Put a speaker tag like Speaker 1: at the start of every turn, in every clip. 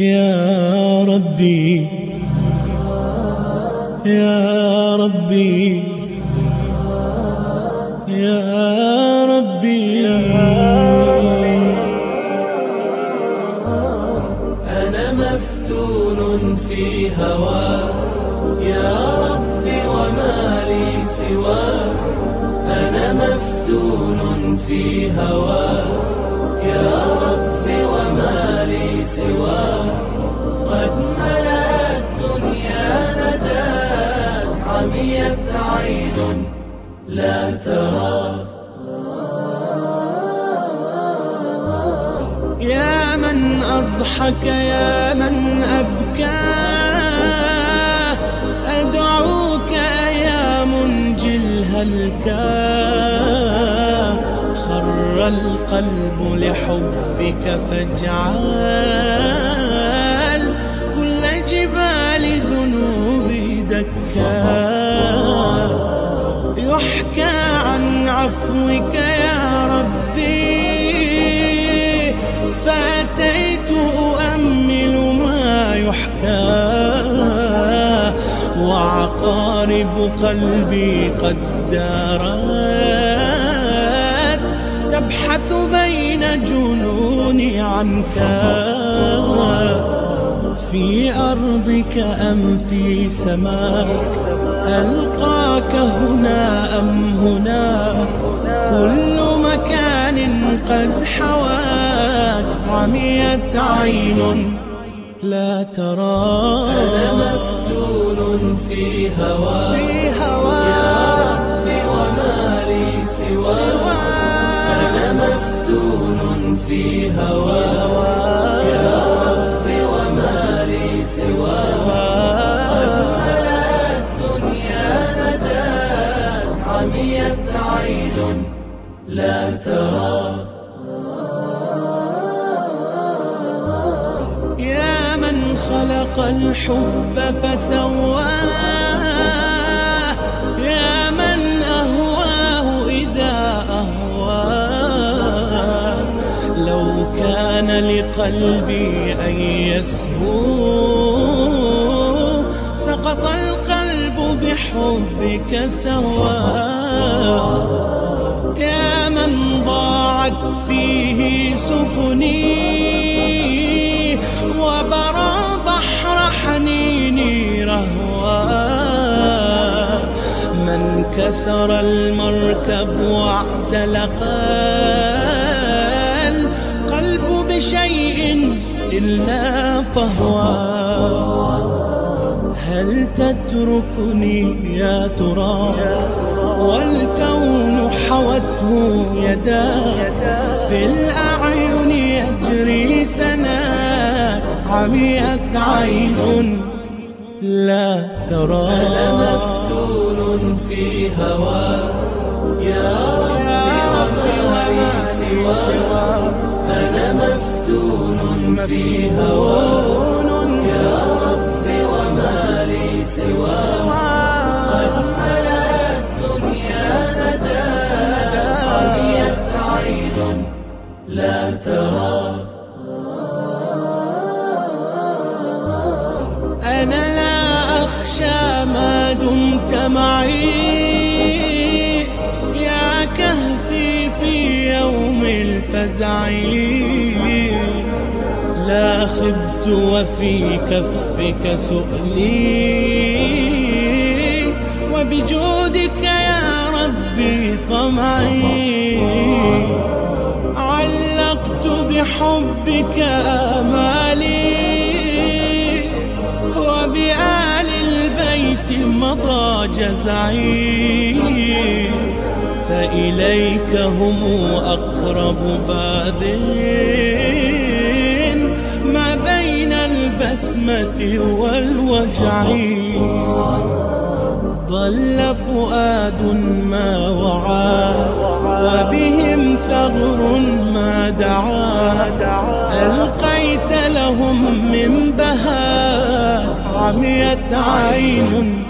Speaker 1: يا ربي يا ربي يا ربي.
Speaker 2: أنا مفتون في هواك يا ربي وما لي سواك أنا مفتون في هواك يا ربي عين لا ترى.
Speaker 1: يا من أضحك يا من أبكى. أدعوك يا منجي الهلكى خر القلب لحبك فاجعل وعقارب قلبي قد دارت تبحث بين جنوني عنك. في أرضك أم في سماك؟ ألقاك هنا أم هناك كل مكان قد حواك عميت عين. لا ترى.
Speaker 2: أنا مفتون في هواك
Speaker 1: في
Speaker 2: يا
Speaker 1: هواك
Speaker 2: ربي وما لي سواك أنا مفتون في هواك يا ربي وما لي عميت عين لا ترى.
Speaker 1: خلق الحب فسواه. يا من أهواه إذا أهواه. لو كان لقلبي أن يسهو سقط القلب بحبك سواه. يا من ضاعت فيه سفني كسر المركب واعتلق القلب بشيء إلا فهوى هل تتركني يا ترى؟ والكون حوته يدا. في الأعين يجري سنا. عميت عين لا ترى.
Speaker 2: أنا مفتون في هواك يا ربي وما لي سواك أنا مفتون في هواك يا ربي وما لي سواك قد ملأت الدنيا ندى عميت عين لا ترى.
Speaker 1: في يوم الفزع لا خبت وفي كفك سؤلي. وبجودك يا ربي طمعي. علقت بحبك آمالي. وبآل البيت مضى جزعي. فإليك هم أقرب باذ ما بين البسمة والوجع؟ ضل فؤاد ما وعى وبهم ثغر ما دعا. ألقيت لهم من بهاء عميت عين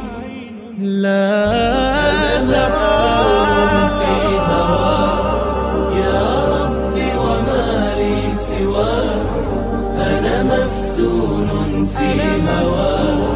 Speaker 1: لا
Speaker 2: مفتون
Speaker 1: في هوى